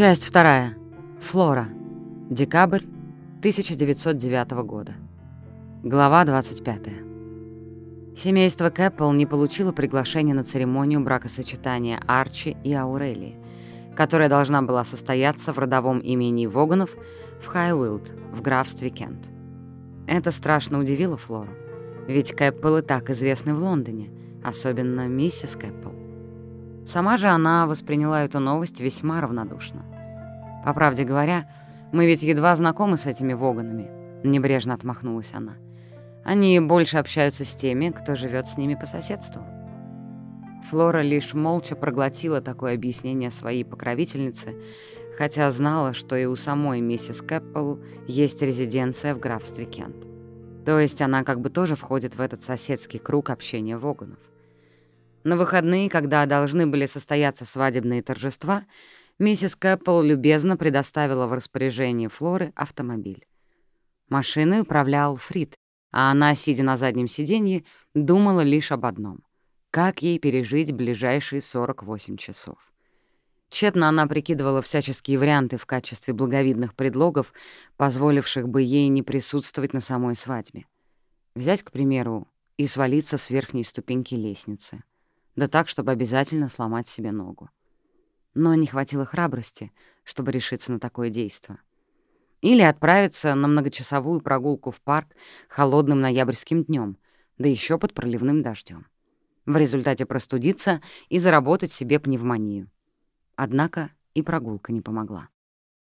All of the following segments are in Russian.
Часть вторая. Флора. Декабрь 1909 года. Глава 25. Семейство Кэппл не получило приглашения на церемонию бракосочетания Арчи и Аурелии, которая должна была состояться в родовом имении Воганов в Хайуилд в графстве Кент. Это страшно удивило Флору, ведь Кэппл и так известны в Лондоне, особенно миссис Кэппл. Сама же она восприняла эту новость весьма равнодушно. «По правде говоря, мы ведь едва знакомы с этими Воганами», — небрежно отмахнулась она. «Они больше общаются с теми, кто живет с ними по соседству». Флора лишь молча проглотила такое объяснение своей покровительницы, хотя знала, что и у самой миссис Кэппл есть резиденция в графстве Кент. То есть она как бы тоже входит в этот соседский круг общения Воганов. На выходные, когда должны были состояться свадебные торжества, миссис Кэппл любезно предоставила в распоряжение Флоры автомобиль. Машиной управлял Фрид, а она, сидя на заднем сиденье, думала лишь об одном — как ей пережить ближайшие 48 часов. Тщетно она прикидывала всяческие варианты в качестве благовидных предлогов, позволивших бы ей не присутствовать на самой свадьбе. Взять, к примеру, и свалиться с верхней ступеньки лестницы — да так, чтобы обязательно сломать себе ногу. Но не хватило храбрости, чтобы решиться на такое действо. Или отправиться на многочасовую прогулку в парк холодным ноябрьским днем, да еще под проливным дождем. В результате простудиться и заработать себе пневмонию. Однако и прогулка не помогла.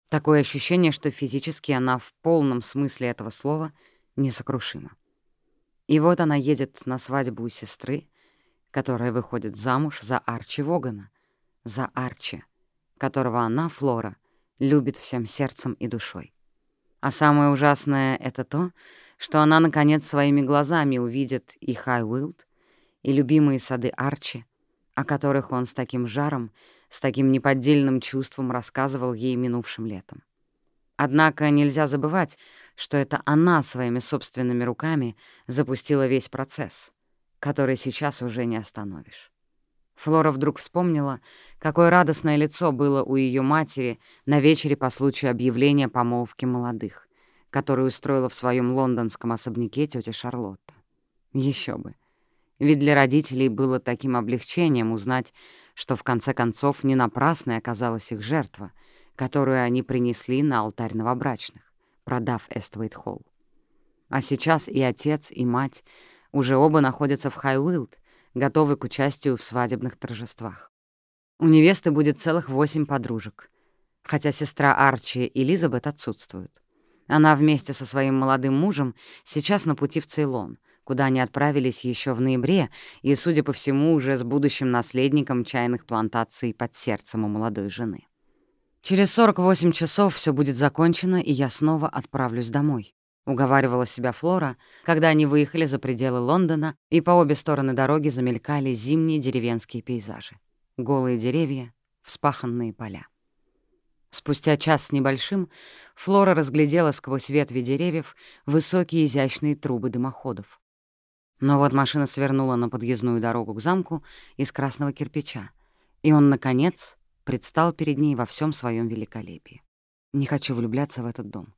Такое ощущение, что физически она в полном смысле этого слова несокрушима. И вот она едет на свадьбу у сестры, которая выходит замуж за Арчи Вогана, за Арчи, которого она, Флора, любит всем сердцем и душой. А самое ужасное — это то, что она, наконец, своими глазами увидит и Хайуилд, и любимые сады Арчи, о которых он с таким жаром, с таким неподдельным чувством рассказывал ей минувшим летом. Однако нельзя забывать, что это она своими собственными руками запустила весь процесс, который сейчас уже не остановишь. Флора вдруг вспомнила, какое радостное лицо было у ее матери на вечере по случаю объявления помолвки молодых, которую устроила в своем лондонском особняке тетя Шарлотта. Еще бы. Ведь для родителей было таким облегчением узнать, что в конце концов не напрасной оказалась их жертва, которую они принесли на алтарь новобрачных, продав Эствейт-Холл. А сейчас и отец, и мать — уже оба находятся в Хайуилд, готовы к участию в свадебных торжествах. У невесты будет целых восемь подружек, хотя сестра Арчи Элизабет отсутствует. Она вместе со своим молодым мужем сейчас на пути в Цейлон, куда они отправились еще в ноябре и, судя по всему, уже с будущим наследником чайных плантаций под сердцем у молодой жены. Через 48 часов все будет закончено, и я снова отправлюсь домой. — уговаривала себя Флора, когда они выехали за пределы Лондона, и по обе стороны дороги замелькали зимние деревенские пейзажи. Голые деревья, вспаханные поля. Спустя час с небольшим Флора разглядела сквозь ветви деревьев высокие изящные трубы дымоходов. Но вот машина свернула на подъездную дорогу к замку из красного кирпича, и он, наконец, предстал перед ней во всем своем великолепии. Не хочу влюбляться в этот дом.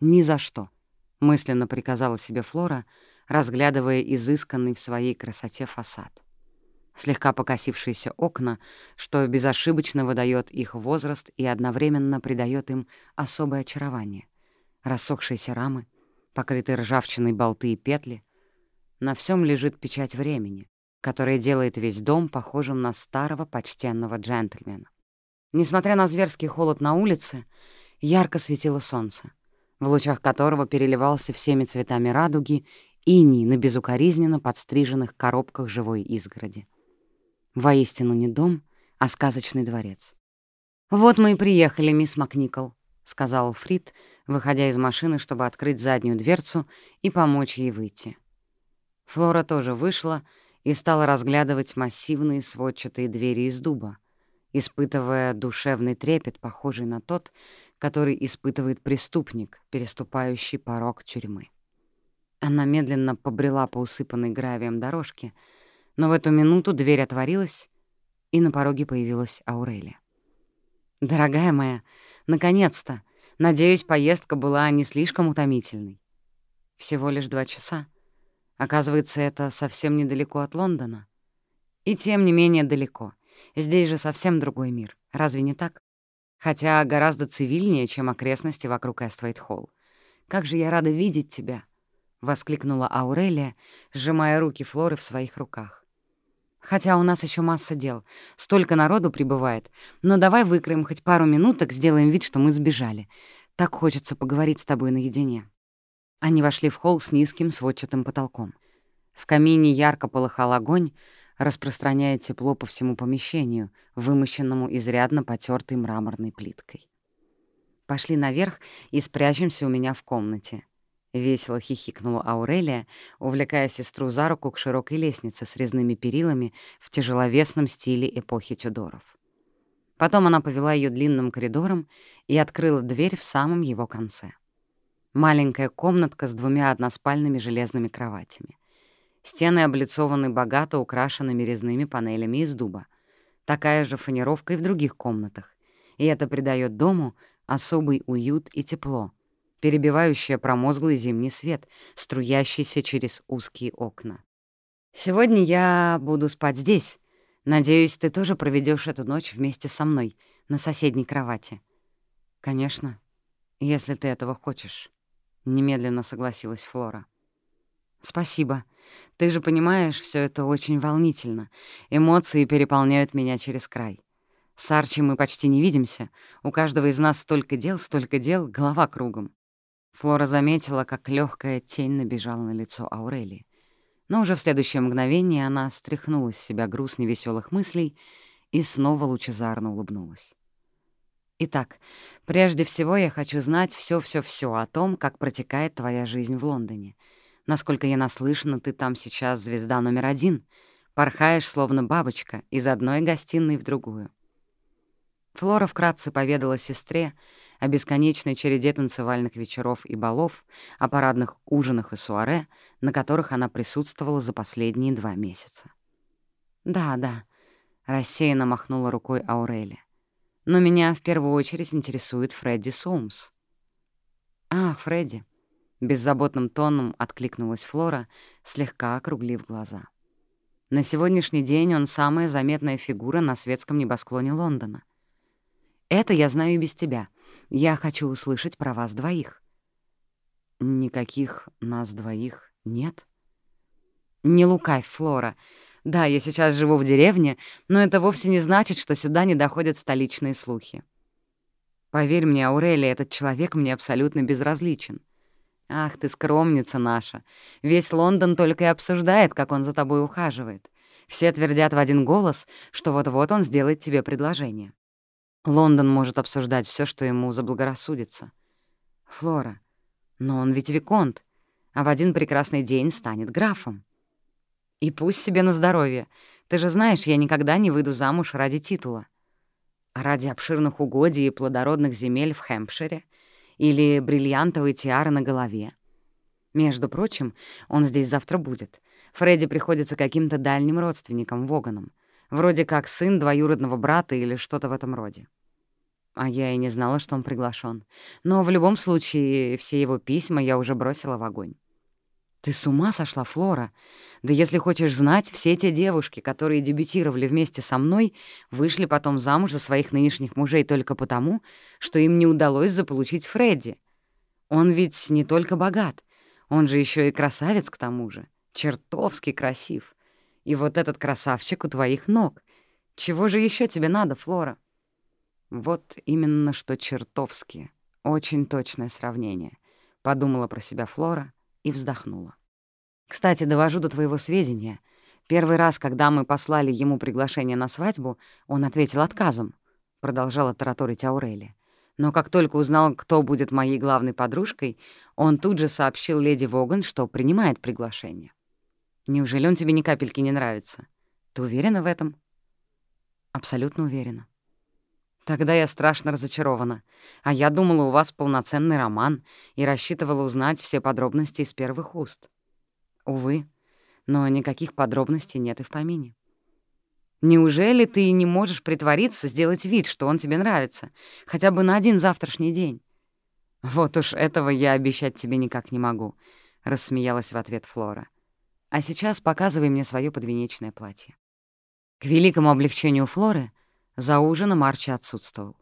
Ни за что. — мысленно приказала себе Флора, разглядывая изысканный в своей красоте фасад. Слегка покосившиеся окна, что безошибочно выдает их возраст и одновременно придает им особое очарование. Рассохшиеся рамы, покрытые ржавчиной болты и петли. На всем лежит печать времени, которая делает весь дом похожим на старого почтенного джентльмена. Несмотря на зверский холод на улице, ярко светило солнце в лучах которого переливался всеми цветами радуги иней на безукоризненно подстриженных коробках живой изгороди. Воистину не дом, а сказочный дворец. «Вот мы и приехали, мисс Макникол», — сказал Фрид, выходя из машины, чтобы открыть заднюю дверцу и помочь ей выйти. Флора тоже вышла и стала разглядывать массивные сводчатые двери из дуба, испытывая душевный трепет, похожий на тот, который испытывает преступник, переступающий порог тюрьмы. Она медленно побрела по усыпанной гравием дорожке, но в эту минуту дверь отворилась, и на пороге появилась Аурелия. «Дорогая моя, наконец-то! Надеюсь, поездка была не слишком утомительной. Всего лишь два часа. Оказывается, это совсем недалеко от Лондона. И тем не менее далеко. Здесь же совсем другой мир. Разве не так? Хотя гораздо цивильнее, чем окрестности вокруг Эствейт-Холл. Как же я рада видеть тебя!» — воскликнула Аурелия, сжимая руки Флоры в своих руках. «Хотя у нас еще масса дел. Столько народу прибывает. Но давай выкроем хоть пару минуток, сделаем вид, что мы сбежали. Так хочется поговорить с тобой наедине». Они вошли в холл с низким сводчатым потолком. В камине ярко полыхал огонь, распространяя тепло по всему помещению, вымощенному изрядно потертой мраморной плиткой. «Пошли наверх и спрячемся у меня в комнате», — весело хихикнула Аурелия, увлекая сестру за руку к широкой лестнице с резными перилами в тяжеловесном стиле эпохи Тюдоров. Потом она повела ее длинным коридором и открыла дверь в самом его конце. Маленькая комнатка с двумя односпальными железными кроватями. Стены облицованы богато украшенными резными панелями из дуба. Такая же фанеровка и в других комнатах. И это придает дому особый уют и тепло, перебивающее промозглый зимний свет, струящийся через узкие окна. «Сегодня я буду спать здесь. Надеюсь, ты тоже проведешь эту ночь вместе со мной на соседней кровати». «Конечно, если ты этого хочешь», — немедленно согласилась Флора. «Спасибо. Ты же понимаешь, все это очень волнительно. Эмоции переполняют меня через край. С Арчи мы почти не видимся. У каждого из нас столько дел, столько дел, голова кругом. Флора заметила, как легкая тень набежала на лицо Аурелии. Но уже в следующее мгновение она стряхнула с себя груз невеселых мыслей и снова лучезарно улыбнулась. «Итак, прежде всего я хочу знать все, все, все о том, как протекает твоя жизнь в Лондоне. Насколько я наслышана, ты там сейчас звезда номер один, порхаешь, словно бабочка, из одной гостиной в другую. Флора вкратце поведала сестре о бесконечной череде танцевальных вечеров и балов, о парадных ужинах и суаре, на которых она присутствовала за последние два месяца. «Да, да», — рассеянно махнула рукой Аурели. «Но меня в первую очередь интересует Фредди Соумс». «Ах, Фредди», — беззаботным тоном откликнулась Флора, слегка округлив глаза. «На сегодняшний день он самая заметная фигура на светском небосклоне Лондона. Это я знаю и без тебя. Я хочу услышать про вас двоих». «Никаких нас двоих нет?» «Не лукавь, Флора. Да, я сейчас живу в деревне, но это вовсе не значит, что сюда не доходят столичные слухи. Поверь мне, Аурелия, этот человек мне абсолютно безразличен. Ах ты, скромница наша. Весь Лондон только и обсуждает, как он за тобой ухаживает. Все твердят в один голос, что вот-вот он сделает тебе предложение. Лондон может обсуждать все, что ему заблагорассудится. Флора, но он ведь Виконт, а в один прекрасный день станет графом. И пусть себе на здоровье. Ты же знаешь, я никогда не выйду замуж ради титула. ради обширных угодий и плодородных земель в Хэмпшире или бриллиантовой тиары на голове. Между прочим, он здесь завтра будет. Фредди приходится каким-то дальним родственником, Воганом. Вроде как сын двоюродного брата или что-то в этом роде. А я и не знала, что он приглашен. Но в любом случае все его письма я уже бросила в огонь. «Ты с ума сошла, Флора? Да если хочешь знать, все те девушки, которые дебютировали вместе со мной, вышли потом замуж за своих нынешних мужей только потому, что им не удалось заполучить Фредди. Он ведь не только богат, он же еще и красавец к тому же, чертовски красив. И вот этот красавчик у твоих ног. Чего же еще тебе надо, Флора? Вот именно что чертовски. Очень точное сравнение. Подумала про себя Флора и вздохнула. Кстати, довожу до твоего сведения. Первый раз, когда мы послали ему приглашение на свадьбу, он ответил отказом, — продолжала тараторить Аурели. Но как только узнал, кто будет моей главной подружкой, он тут же сообщил леди Воган, что принимает приглашение. Неужели он тебе ни капельки не нравится? Ты уверена в этом? Абсолютно уверена. Тогда я страшно разочарована. А я думала, у вас полноценный роман и рассчитывала узнать все подробности из первых уст. Увы, но никаких подробностей нет и в помине. Неужели ты не можешь притвориться, сделать вид, что он тебе нравится, хотя бы на один завтрашний день? Вот уж этого я обещать тебе никак не могу, — рассмеялась в ответ Флора. А сейчас показывай мне свое подвенечное платье. К великому облегчению Флоры за ужином Арчи отсутствовал.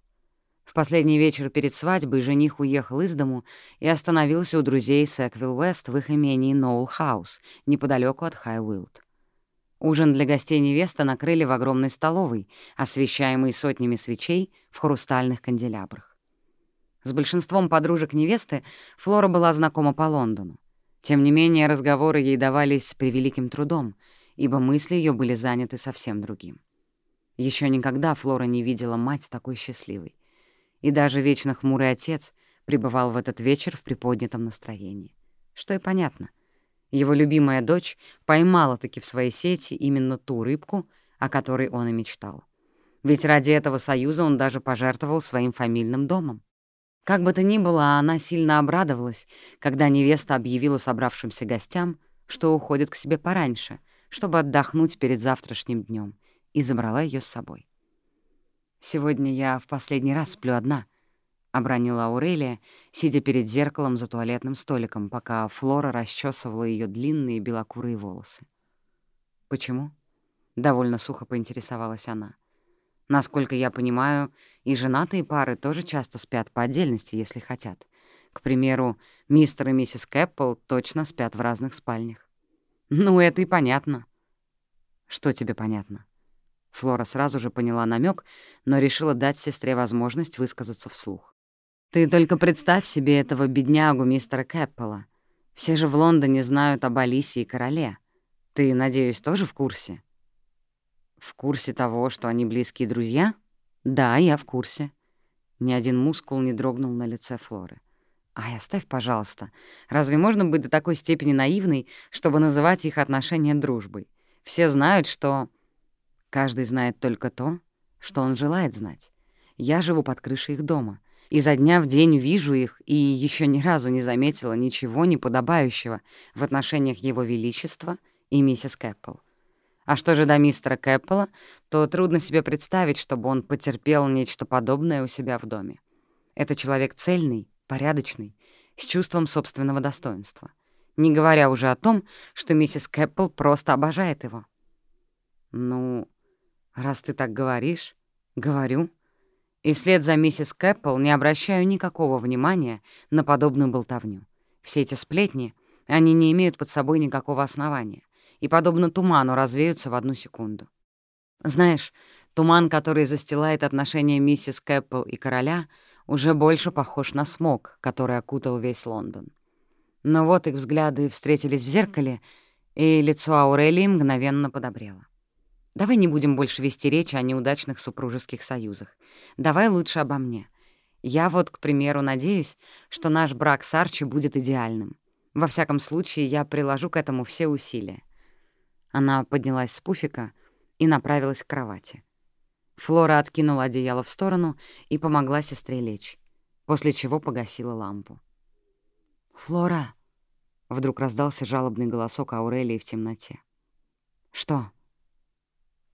В последний вечер перед свадьбой жених уехал из дому и остановился у друзей Сэквилл Уэст в их имении Ноул Хаус, неподалеку от Хайуилд. Ужин для гостей невесты накрыли в огромной столовой, освещаемой сотнями свечей в хрустальных канделябрах. С большинством подружек невесты Флора была знакома по Лондону. Тем не менее, разговоры ей давались с превеликим трудом, ибо мысли ее были заняты совсем другим. Еще никогда Флора не видела мать такой счастливой и даже вечно хмурый отец пребывал в этот вечер в приподнятом настроении. Что и понятно. Его любимая дочь поймала-таки в своей сети именно ту рыбку, о которой он и мечтал. Ведь ради этого союза он даже пожертвовал своим фамильным домом. Как бы то ни было, она сильно обрадовалась, когда невеста объявила собравшимся гостям, что уходит к себе пораньше, чтобы отдохнуть перед завтрашним днем, и забрала ее с собой. «Сегодня я в последний раз сплю одна», — обронила Аурелия, сидя перед зеркалом за туалетным столиком, пока Флора расчесывала ее длинные белокурые волосы. «Почему?» — довольно сухо поинтересовалась она. «Насколько я понимаю, и женатые пары тоже часто спят по отдельности, если хотят. К примеру, мистер и миссис Кэппл точно спят в разных спальнях». «Ну, это и понятно». «Что тебе понятно?» Флора сразу же поняла намек, но решила дать сестре возможность высказаться вслух. «Ты только представь себе этого беднягу мистера Кэппела. Все же в Лондоне знают об Алисе и короле. Ты, надеюсь, тоже в курсе?» «В курсе того, что они близкие друзья?» «Да, я в курсе». Ни один мускул не дрогнул на лице Флоры. «Ай, оставь, пожалуйста. Разве можно быть до такой степени наивной, чтобы называть их отношения дружбой? Все знают, что...» Каждый знает только то, что он желает знать. Я живу под крышей их дома. Изо дня в день вижу их и еще ни разу не заметила ничего неподобающего в отношениях Его Величества и миссис Кэппл. А что же до мистера Кэппела, то трудно себе представить, чтобы он потерпел нечто подобное у себя в доме. Это человек цельный, порядочный, с чувством собственного достоинства. Не говоря уже о том, что миссис Кэппл просто обожает его. Ну, «Раз ты так говоришь...» «Говорю». И вслед за миссис Кэппл не обращаю никакого внимания на подобную болтовню. Все эти сплетни, они не имеют под собой никакого основания и, подобно туману, развеются в одну секунду. Знаешь, туман, который застилает отношения миссис Кэппл и короля, уже больше похож на смог, который окутал весь Лондон. Но вот их взгляды встретились в зеркале, и лицо Аурелии мгновенно подобрело. Давай не будем больше вести речь о неудачных супружеских союзах. Давай лучше обо мне. Я вот, к примеру, надеюсь, что наш брак с Арчи будет идеальным. Во всяком случае, я приложу к этому все усилия». Она поднялась с пуфика и направилась к кровати. Флора откинула одеяло в сторону и помогла сестре лечь, после чего погасила лампу. «Флора!» — вдруг раздался жалобный голосок Аурелии в темноте. «Что?»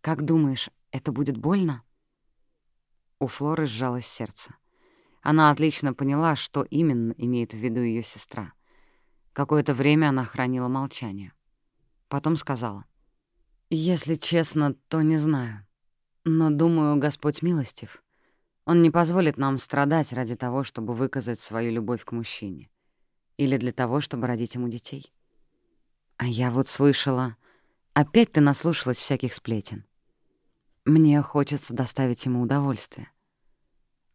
«Как думаешь, это будет больно?» У Флоры сжалось сердце. Она отлично поняла, что именно имеет в виду ее сестра. Какое-то время она хранила молчание. Потом сказала. «Если честно, то не знаю. Но, думаю, Господь милостив. Он не позволит нам страдать ради того, чтобы выказать свою любовь к мужчине. Или для того, чтобы родить ему детей. А я вот слышала... Опять ты наслушалась всяких сплетен. Мне хочется доставить ему удовольствие.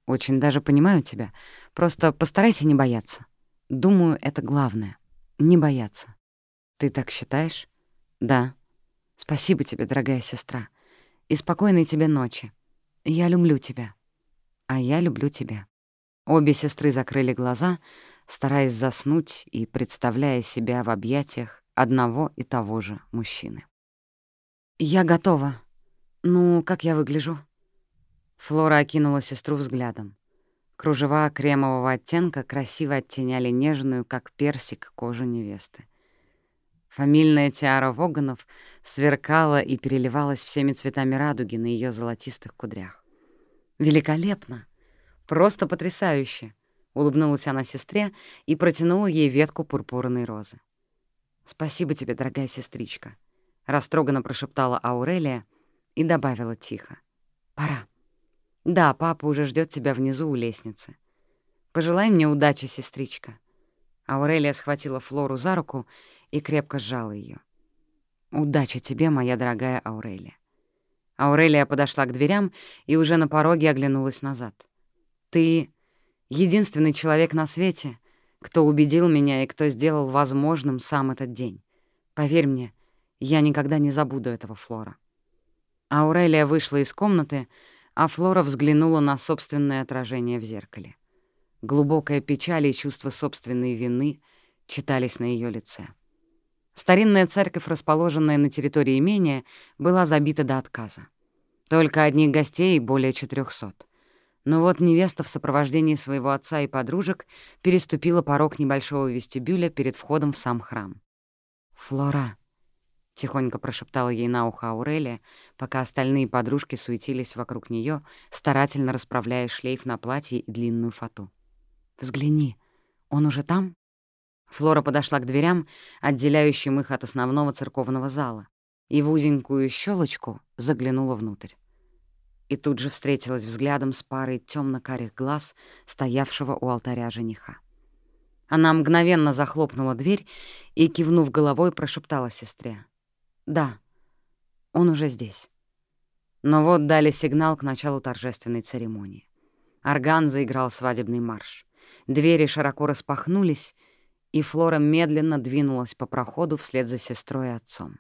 Очень даже понимаю тебя. Просто постарайся не бояться. Думаю, это главное. Не бояться. Ты так считаешь? Да. Спасибо тебе, дорогая сестра. И спокойной тебе ночи. Я люблю тебя. А я люблю тебя. Обе сестры закрыли глаза, стараясь заснуть и представляя себя в объятиях одного и того же мужчины. «Я готова», «Ну, как я выгляжу?» Флора окинула сестру взглядом. Кружева кремового оттенка красиво оттеняли нежную, как персик, кожу невесты. Фамильная тиара Воганов сверкала и переливалась всеми цветами радуги на ее золотистых кудрях. «Великолепно! Просто потрясающе!» — улыбнулась она сестре и протянула ей ветку пурпурной розы. «Спасибо тебе, дорогая сестричка», — растроганно прошептала Аурелия и добавила тихо. «Пора. Да, папа уже ждет тебя внизу у лестницы. Пожелай мне удачи, сестричка». Аурелия схватила Флору за руку и крепко сжала ее. «Удачи тебе, моя дорогая Аурелия». Аурелия подошла к дверям и уже на пороге оглянулась назад. «Ты — единственный человек на свете, кто убедил меня и кто сделал возможным сам этот день. Поверь мне, я никогда не забуду этого Флора». Аурелия вышла из комнаты, а Флора взглянула на собственное отражение в зеркале. Глубокая печаль и чувство собственной вины читались на ее лице. Старинная церковь, расположенная на территории имения, была забита до отказа. Только одних гостей более четырехсот. Но вот невеста в сопровождении своего отца и подружек переступила порог небольшого вестибюля перед входом в сам храм. «Флора», — тихонько прошептала ей на ухо Аурелия, пока остальные подружки суетились вокруг нее, старательно расправляя шлейф на платье и длинную фату. «Взгляни, он уже там?» Флора подошла к дверям, отделяющим их от основного церковного зала, и в узенькую щелочку заглянула внутрь. И тут же встретилась взглядом с парой темно-карих глаз, стоявшего у алтаря жениха. Она мгновенно захлопнула дверь и, кивнув головой, прошептала сестре. «Да, он уже здесь». Но вот дали сигнал к началу торжественной церемонии. Орган заиграл свадебный марш. Двери широко распахнулись, и Флора медленно двинулась по проходу вслед за сестрой и отцом.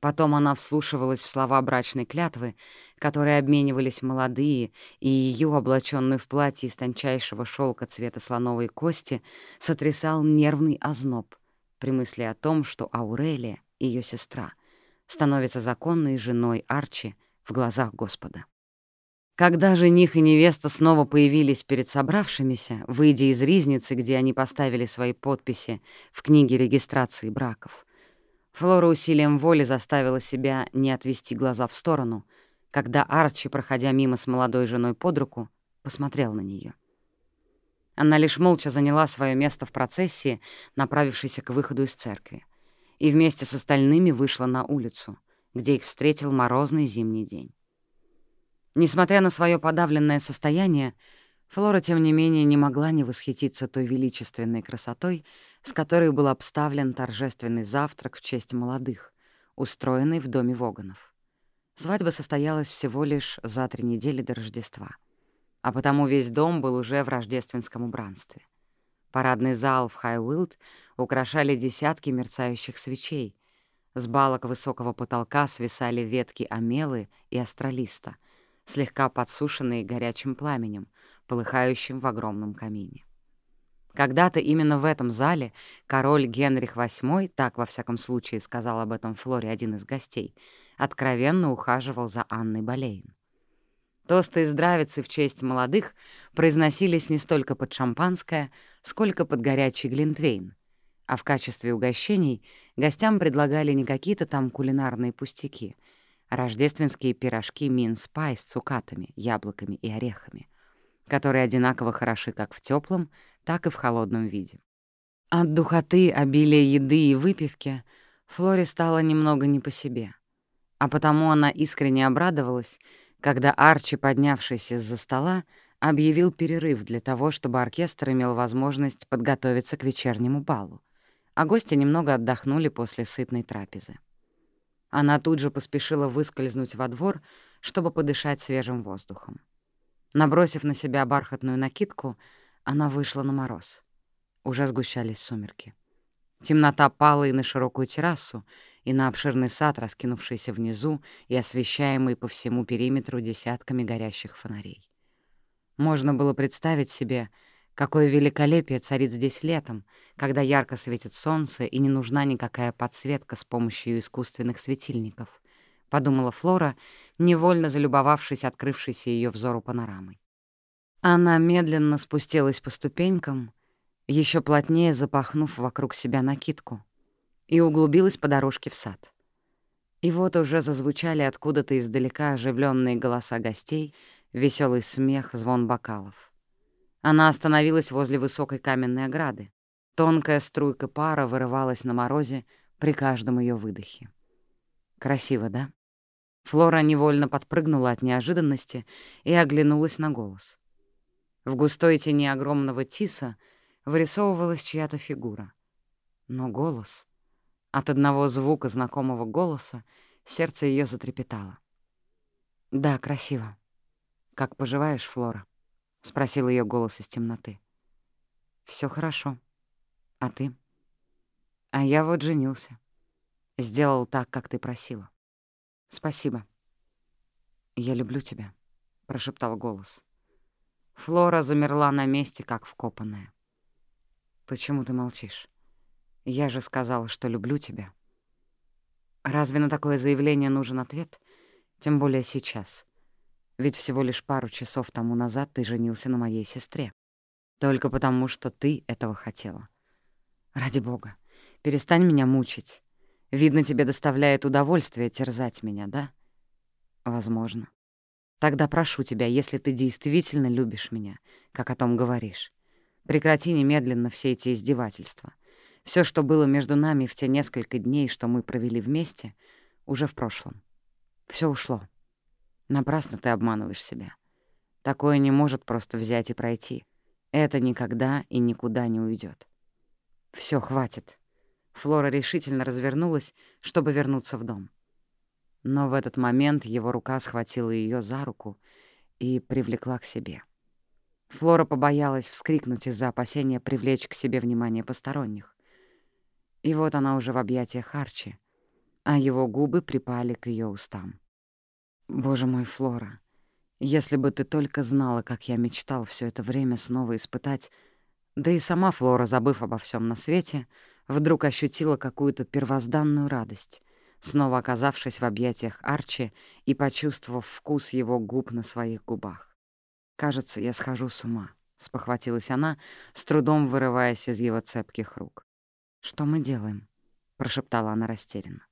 Потом она вслушивалась в слова брачной клятвы, которые обменивались молодые, и ее, облаченную в платье из тончайшего шелка цвета слоновой кости, сотрясал нервный озноб при мысли о том, что Аурелия, ее сестра, становится законной женой Арчи в глазах Господа. Когда жених и невеста снова появились перед собравшимися, выйдя из ризницы, где они поставили свои подписи в книге регистрации браков, Флора усилием воли заставила себя не отвести глаза в сторону, когда Арчи, проходя мимо с молодой женой под руку, посмотрел на нее. Она лишь молча заняла свое место в процессии, направившейся к выходу из церкви, и вместе с остальными вышла на улицу, где их встретил морозный зимний день. Несмотря на свое подавленное состояние, Флора, тем не менее, не могла не восхититься той величественной красотой, с которой был обставлен торжественный завтрак в честь молодых, устроенный в доме Воганов. Свадьба состоялась всего лишь за три недели до Рождества, а потому весь дом был уже в рождественском убранстве. Парадный зал в Хайуилд украшали десятки мерцающих свечей. С балок высокого потолка свисали ветки амелы и астролиста, слегка подсушенные горячим пламенем, полыхающим в огромном камине. Когда-то именно в этом зале король Генрих VIII, так во всяком случае сказал об этом Флоре один из гостей, откровенно ухаживал за Анной Болейн. Тосты и здравицы в честь молодых произносились не столько под шампанское, сколько под горячий глинтвейн, а в качестве угощений гостям предлагали не какие-то там кулинарные пустяки — рождественские пирожки мин-спай с цукатами, яблоками и орехами, которые одинаково хороши как в теплом, так и в холодном виде. От духоты, обилия еды и выпивки Флоре стало немного не по себе, а потому она искренне обрадовалась, когда Арчи, поднявшись из-за стола, объявил перерыв для того, чтобы оркестр имел возможность подготовиться к вечернему балу, а гости немного отдохнули после сытной трапезы. Она тут же поспешила выскользнуть во двор, чтобы подышать свежим воздухом. Набросив на себя бархатную накидку, она вышла на мороз. Уже сгущались сумерки. Темнота пала и на широкую террасу, и на обширный сад, раскинувшийся внизу и освещаемый по всему периметру десятками горящих фонарей. Можно было представить себе, Какое великолепие царит здесь летом, когда ярко светит солнце и не нужна никакая подсветка с помощью искусственных светильников, — подумала Флора, невольно залюбовавшись открывшейся ее взору панорамой. Она медленно спустилась по ступенькам, еще плотнее запахнув вокруг себя накидку, и углубилась по дорожке в сад. И вот уже зазвучали откуда-то издалека оживленные голоса гостей, веселый смех, звон бокалов. Она остановилась возле высокой каменной ограды. Тонкая струйка пара вырывалась на морозе при каждом ее выдохе. Красиво, да? Флора невольно подпрыгнула от неожиданности и оглянулась на голос. В густой тени огромного тиса вырисовывалась чья-то фигура. Но голос... От одного звука знакомого голоса сердце ее затрепетало. «Да, красиво. Как поживаешь, Флора?» — спросил ее голос из темноты. Все хорошо. А ты?» «А я вот женился. Сделал так, как ты просила. Спасибо. Я люблю тебя», — прошептал голос. Флора замерла на месте, как вкопанная. «Почему ты молчишь?» Я же сказал, что люблю тебя. Разве на такое заявление нужен ответ? Тем более сейчас. Ведь всего лишь пару часов тому назад ты женился на моей сестре. Только потому, что ты этого хотела. Ради бога, перестань меня мучить. Видно, тебе доставляет удовольствие терзать меня, да? Возможно. Тогда прошу тебя, если ты действительно любишь меня, как о том говоришь, прекрати немедленно все эти издевательства — все, что было между нами в те несколько дней, что мы провели вместе, уже в прошлом. Все ушло. Напрасно ты обманываешь себя. Такое не может просто взять и пройти. Это никогда и никуда не уйдет. Все, хватит. Флора решительно развернулась, чтобы вернуться в дом. Но в этот момент его рука схватила ее за руку и привлекла к себе. Флора побоялась вскрикнуть из-за опасения привлечь к себе внимание посторонних. И вот она уже в объятиях Арчи, а его губы припали к ее устам. «Боже мой, Флора, если бы ты только знала, как я мечтал все это время снова испытать...» Да и сама Флора, забыв обо всем на свете, вдруг ощутила какую-то первозданную радость, снова оказавшись в объятиях Арчи и почувствовав вкус его губ на своих губах. «Кажется, я схожу с ума», — спохватилась она, с трудом вырываясь из его цепких рук. «Что мы делаем?» — прошептала она растерянно.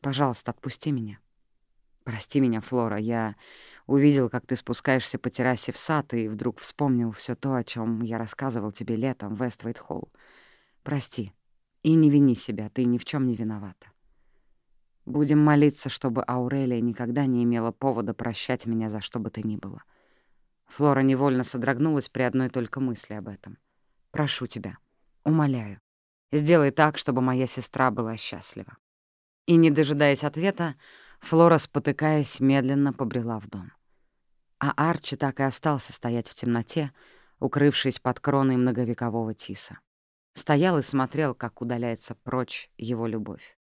«Пожалуйста, отпусти меня». «Прости меня, Флора, я увидел, как ты спускаешься по террасе в сад и вдруг вспомнил все то, о чем я рассказывал тебе летом в Вествейт-Холл. Прости. И не вини себя, ты ни в чем не виновата. Будем молиться, чтобы Аурелия никогда не имела повода прощать меня за что бы то ни было». Флора невольно содрогнулась при одной только мысли об этом. «Прошу тебя, умоляю, Сделай так, чтобы моя сестра была счастлива». И, не дожидаясь ответа, Флора, спотыкаясь, медленно побрела в дом. А Арчи так и остался стоять в темноте, укрывшись под кроной многовекового тиса. Стоял и смотрел, как удаляется прочь его любовь.